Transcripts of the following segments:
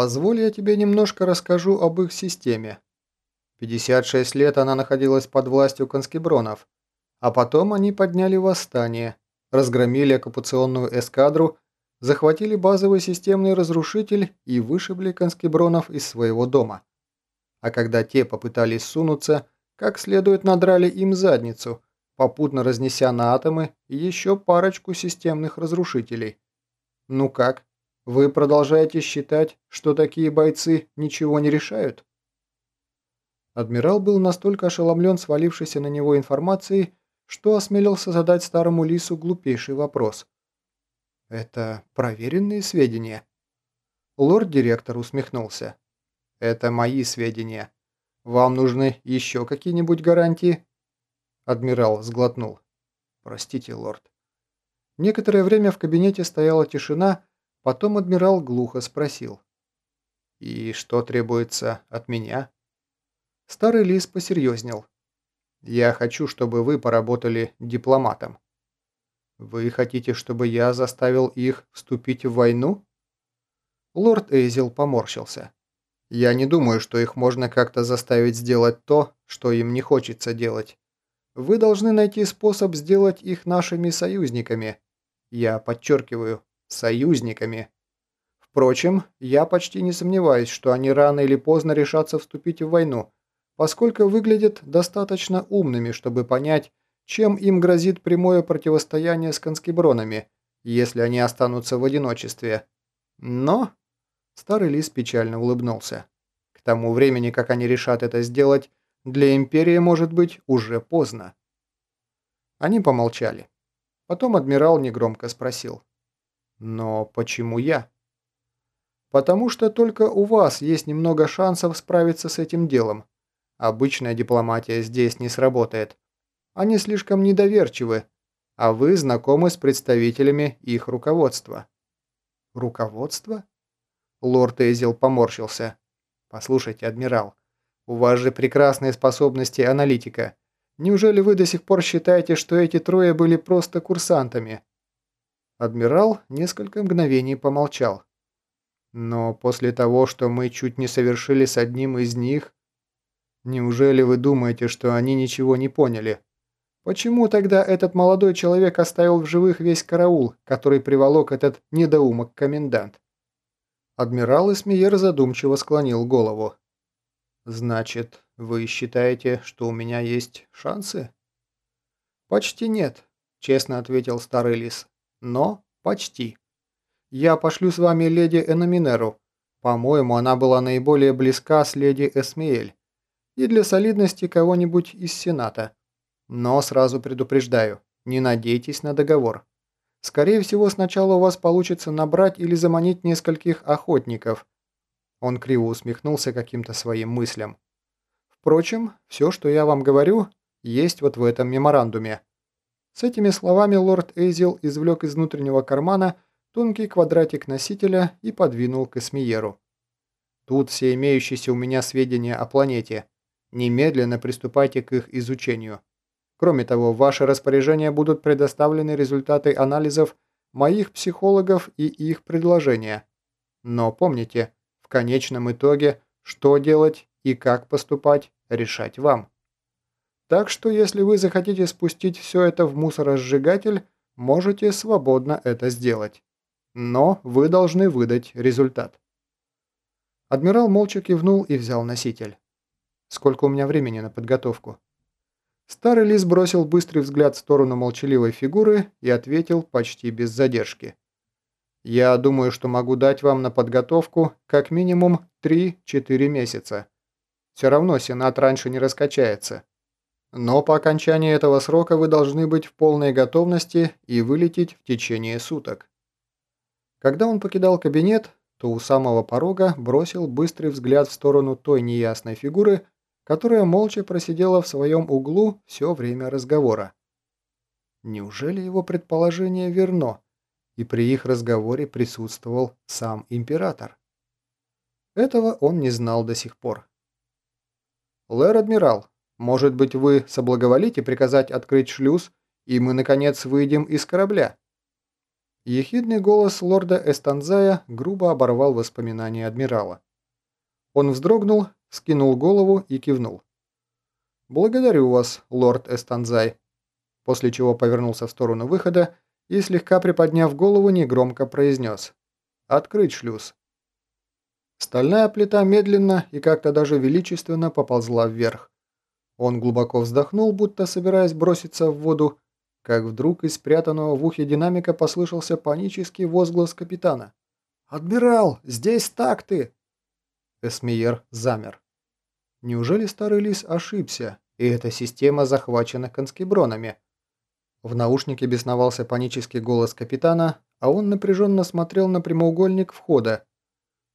Позволь я тебе немножко расскажу об их системе. 56 лет она находилась под властью конскебронов, а потом они подняли восстание, разгромили оккупационную эскадру, захватили базовый системный разрушитель и вышибли конскебронов из своего дома. А когда те попытались сунуться, как следует надрали им задницу, попутно разнеся на атомы еще парочку системных разрушителей. Ну как, вы продолжаете считать, что такие бойцы ничего не решают? Адмирал был настолько ошеломлен свалившейся на него информацией, что осмелился задать старому лису глупейший вопрос. «Это проверенные сведения?» Лорд-директор усмехнулся. «Это мои сведения. Вам нужны еще какие-нибудь гарантии?» Адмирал сглотнул. «Простите, лорд». Некоторое время в кабинете стояла тишина, потом адмирал глухо спросил. «И что требуется от меня?» Старый лис посерьезнел. Я хочу, чтобы вы поработали дипломатом. Вы хотите, чтобы я заставил их вступить в войну? Лорд Эйзел поморщился. Я не думаю, что их можно как-то заставить сделать то, что им не хочется делать. Вы должны найти способ сделать их нашими союзниками. Я подчеркиваю, союзниками. Впрочем, я почти не сомневаюсь, что они рано или поздно решатся вступить в войну, поскольку выглядят достаточно умными, чтобы понять, чем им грозит прямое противостояние с конскебронами, если они останутся в одиночестве. Но... Старый лис печально улыбнулся. К тому времени, как они решат это сделать, для Империи может быть уже поздно. Они помолчали. Потом адмирал негромко спросил. «Но почему я?» «Потому что только у вас есть немного шансов справиться с этим делом. Обычная дипломатия здесь не сработает. Они слишком недоверчивы, а вы знакомы с представителями их руководства». «Руководство?» Лорд Эйзел поморщился. «Послушайте, адмирал, у вас же прекрасные способности аналитика. Неужели вы до сих пор считаете, что эти трое были просто курсантами?» Адмирал несколько мгновений помолчал. «Но после того, что мы чуть не совершили с одним из них, Неужели вы думаете, что они ничего не поняли? Почему тогда этот молодой человек оставил в живых весь караул, который приволок этот недоумок-комендант? Адмирал Эсмиер задумчиво склонил голову. «Значит, вы считаете, что у меня есть шансы?» «Почти нет», — честно ответил старый лис. «Но почти. Я пошлю с вами леди Эноминеру. По-моему, она была наиболее близка с леди Эсмиэль и для солидности кого-нибудь из Сената. Но сразу предупреждаю, не надейтесь на договор. Скорее всего, сначала у вас получится набрать или заманить нескольких охотников. Он криво усмехнулся каким-то своим мыслям. Впрочем, все, что я вам говорю, есть вот в этом меморандуме. С этими словами лорд Эйзел извлек из внутреннего кармана тонкий квадратик носителя и подвинул к Эсмиеру. Тут все имеющиеся у меня сведения о планете. Немедленно приступайте к их изучению. Кроме того, в ваше распоряжение будут предоставлены результаты анализов моих психологов и их предложения. Но помните, в конечном итоге, что делать и как поступать, решать вам. Так что, если вы захотите спустить все это в мусоросжигатель, можете свободно это сделать. Но вы должны выдать результат. Адмирал молча кивнул и взял носитель. Сколько у меня времени на подготовку?» Старый лис бросил быстрый взгляд в сторону молчаливой фигуры и ответил почти без задержки. «Я думаю, что могу дать вам на подготовку как минимум 3-4 месяца. Все равно Сенат раньше не раскачается. Но по окончании этого срока вы должны быть в полной готовности и вылететь в течение суток». Когда он покидал кабинет, то у самого порога бросил быстрый взгляд в сторону той неясной фигуры, которая молча просидела в своем углу все время разговора. Неужели его предположение верно, и при их разговоре присутствовал сам император? Этого он не знал до сих пор. «Лэр-адмирал, может быть, вы соблаговолите приказать открыть шлюз, и мы, наконец, выйдем из корабля?» Ехидный голос лорда Эстанзая грубо оборвал воспоминания адмирала. Он вздрогнул, скинул голову и кивнул. «Благодарю вас, лорд Эстанзай», после чего повернулся в сторону выхода и, слегка приподняв голову, негромко произнес «Открыть шлюз». Стальная плита медленно и как-то даже величественно поползла вверх. Он глубоко вздохнул, будто собираясь броситься в воду, как вдруг из спрятанного в ухе динамика послышался панический возглас капитана. «Адмирал, здесь такты!» Эсмиер замер. Неужели старый лис ошибся, и эта система захвачена конскебронами? В наушнике бесновался панический голос капитана, а он напряженно смотрел на прямоугольник входа.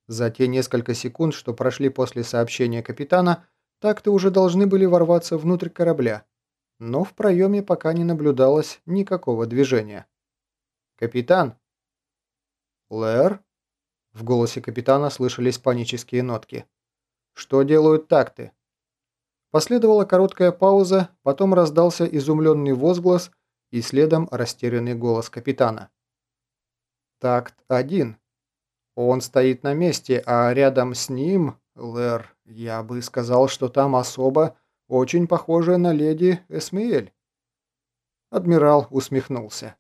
За те несколько секунд, что прошли после сообщения капитана, такты уже должны были ворваться внутрь корабля но в проеме пока не наблюдалось никакого движения. «Капитан!» «Лэр?» В голосе капитана слышались панические нотки. «Что делают такты?» Последовала короткая пауза, потом раздался изумленный возглас и следом растерянный голос капитана. «Такт один. Он стоит на месте, а рядом с ним, Лэр, я бы сказал, что там особо очень похожая на леди Эсмиэль». Адмирал усмехнулся.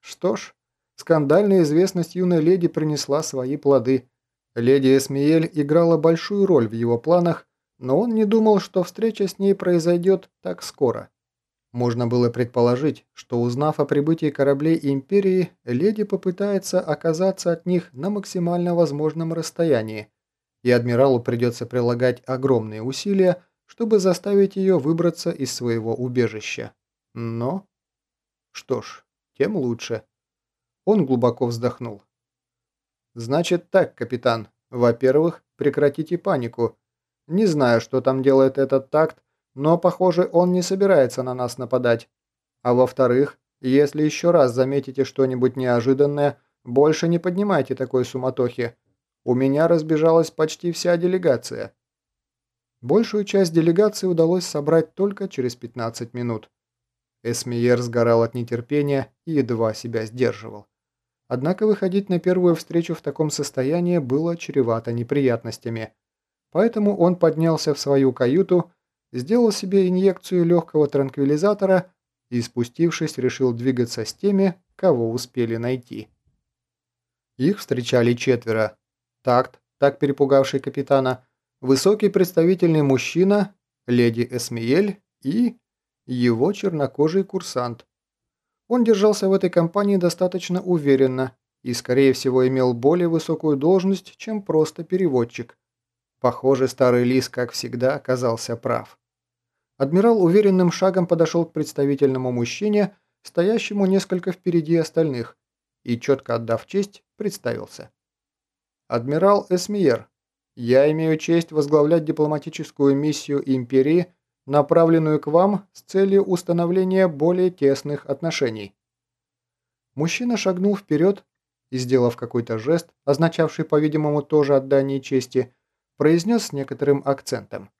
Что ж, скандальная известность юной леди принесла свои плоды. Леди Эсмиэль играла большую роль в его планах, но он не думал, что встреча с ней произойдет так скоро. Можно было предположить, что узнав о прибытии кораблей Империи, леди попытается оказаться от них на максимально возможном расстоянии, и адмиралу придется прилагать огромные усилия, чтобы заставить ее выбраться из своего убежища. Но... Что ж, тем лучше. Он глубоко вздохнул. «Значит так, капитан. Во-первых, прекратите панику. Не знаю, что там делает этот такт, но, похоже, он не собирается на нас нападать. А во-вторых, если еще раз заметите что-нибудь неожиданное, больше не поднимайте такой суматохи. У меня разбежалась почти вся делегация. Большую часть делегации удалось собрать только через 15 минут. Эсмиер сгорал от нетерпения и едва себя сдерживал. Однако выходить на первую встречу в таком состоянии было чревато неприятностями. Поэтому он поднялся в свою каюту, сделал себе инъекцию легкого транквилизатора и, спустившись, решил двигаться с теми, кого успели найти. Их встречали четверо. Такт, так перепугавший капитана, высокий представительный мужчина, леди Эсмиель и его чернокожий курсант. Он держался в этой компании достаточно уверенно и, скорее всего, имел более высокую должность, чем просто переводчик. Похоже, старый лис, как всегда, оказался прав. Адмирал уверенным шагом подошел к представительному мужчине, стоящему несколько впереди остальных, и, четко отдав честь, представился. «Адмирал Эсмиер, я имею честь возглавлять дипломатическую миссию Империи, направленную к вам с целью установления более тесных отношений». Мужчина шагнул вперед и, сделав какой-то жест, означавший, по-видимому, тоже отдание чести, произнес с некоторым акцентом.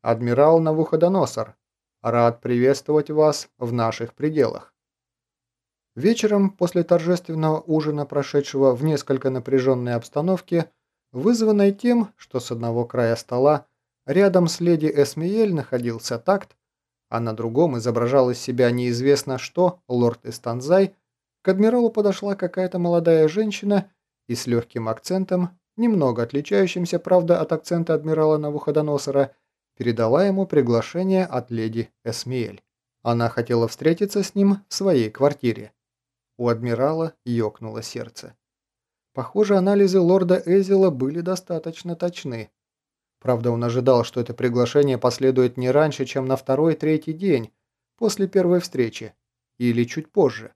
«Адмирал Навуходоносор, рад приветствовать вас в наших пределах». Вечером, после торжественного ужина, прошедшего в несколько напряженной обстановке, вызванной тем, что с одного края стола рядом с леди Эсмиель находился такт, а на другом изображал из себя неизвестно что лорд Эстанзай, к адмиралу подошла какая-то молодая женщина и с легким акцентом, немного отличающимся, правда, от акцента адмирала Навуходоносора, передала ему приглашение от леди Эсмиэль. Она хотела встретиться с ним в своей квартире. У адмирала ёкнуло сердце. Похоже, анализы лорда Эзела были достаточно точны. Правда, он ожидал, что это приглашение последует не раньше, чем на второй-третий день, после первой встречи, или чуть позже.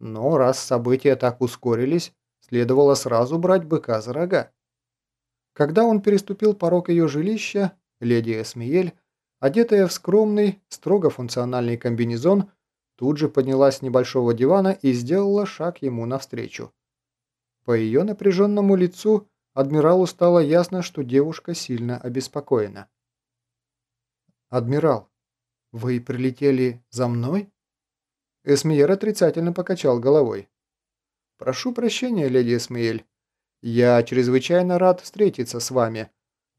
Но раз события так ускорились, следовало сразу брать быка за рога. Когда он переступил порог ее жилища, леди Эсмиель, одетая в скромный, строго функциональный комбинезон, тут же поднялась с небольшого дивана и сделала шаг ему навстречу. По ее напряженному лицу адмиралу стало ясно, что девушка сильно обеспокоена. «Адмирал, вы прилетели за мной?» Эсмиер отрицательно покачал головой. Прошу прощения, леди Эсмеэль. Я чрезвычайно рад встретиться с вами.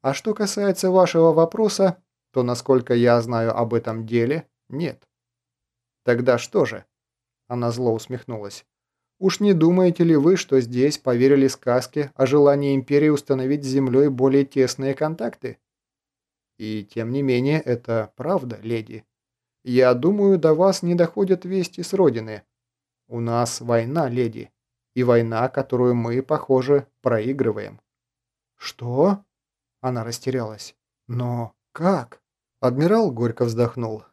А что касается вашего вопроса, то, насколько я знаю об этом деле, нет. Тогда что же? Она зло усмехнулась. Уж не думаете ли вы, что здесь поверили сказке о желании империи установить с землей более тесные контакты? И тем не менее, это правда, леди. Я думаю, до вас не доходят вести с родины. У нас война, леди. И война, которую мы, похоже, проигрываем. Что? Она растерялась. Но как? Адмирал горько вздохнул.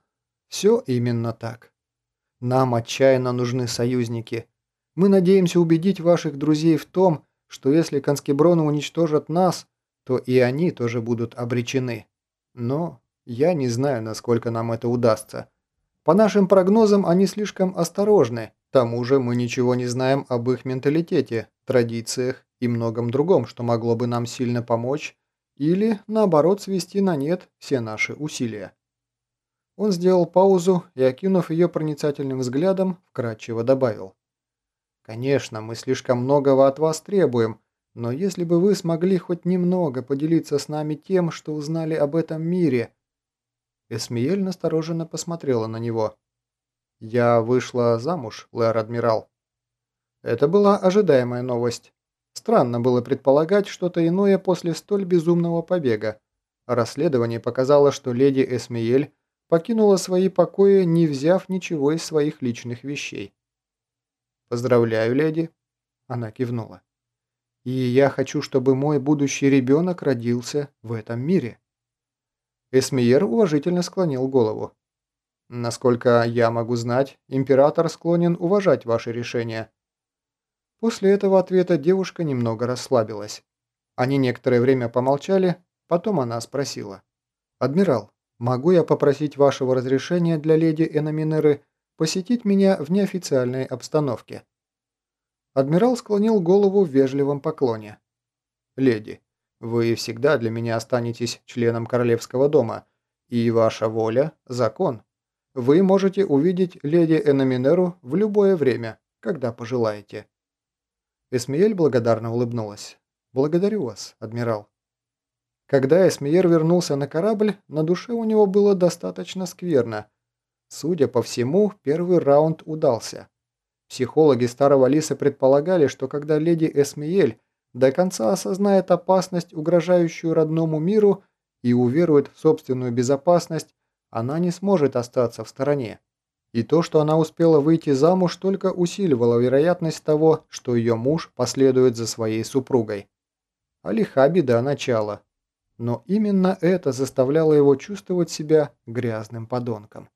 Все именно так. Нам отчаянно нужны союзники. Мы надеемся убедить ваших друзей в том, что если конскеброны уничтожат нас, то и они тоже будут обречены. Но я не знаю, насколько нам это удастся. По нашим прогнозам, они слишком осторожны. К тому же мы ничего не знаем об их менталитете, традициях и многом другом, что могло бы нам сильно помочь или, наоборот, свести на нет все наши усилия. Он сделал паузу и, окинув ее проницательным взглядом, вкратчиво добавил. «Конечно, мы слишком многого от вас требуем, но если бы вы смогли хоть немного поделиться с нами тем, что узнали об этом мире...» Эсмиель настороженно посмотрела на него. «Я вышла замуж, лэр-адмирал». Это была ожидаемая новость. Странно было предполагать что-то иное после столь безумного побега. Расследование показало, что леди Эсмиель покинула свои покои, не взяв ничего из своих личных вещей. «Поздравляю, леди», — она кивнула. И я хочу, чтобы мой будущий ребенок родился в этом мире». Эсмиер уважительно склонил голову. «Насколько я могу знать, император склонен уважать ваши решения». После этого ответа девушка немного расслабилась. Они некоторое время помолчали, потом она спросила. «Адмирал, могу я попросить вашего разрешения для леди Эноминеры посетить меня в неофициальной обстановке?» Адмирал склонил голову в вежливом поклоне. «Леди, вы всегда для меня останетесь членом королевского дома, и ваша воля – закон. Вы можете увидеть леди Эноминеру в любое время, когда пожелаете». Эсмиель благодарно улыбнулась. «Благодарю вас, адмирал». Когда Эсмиер вернулся на корабль, на душе у него было достаточно скверно. Судя по всему, первый раунд удался. Психологи Старого Лиса предполагали, что когда леди Эсмиель до конца осознает опасность, угрожающую родному миру, и уверует в собственную безопасность, она не сможет остаться в стороне. И то, что она успела выйти замуж, только усиливало вероятность того, что ее муж последует за своей супругой. А лиха беда начала. Но именно это заставляло его чувствовать себя грязным подонком.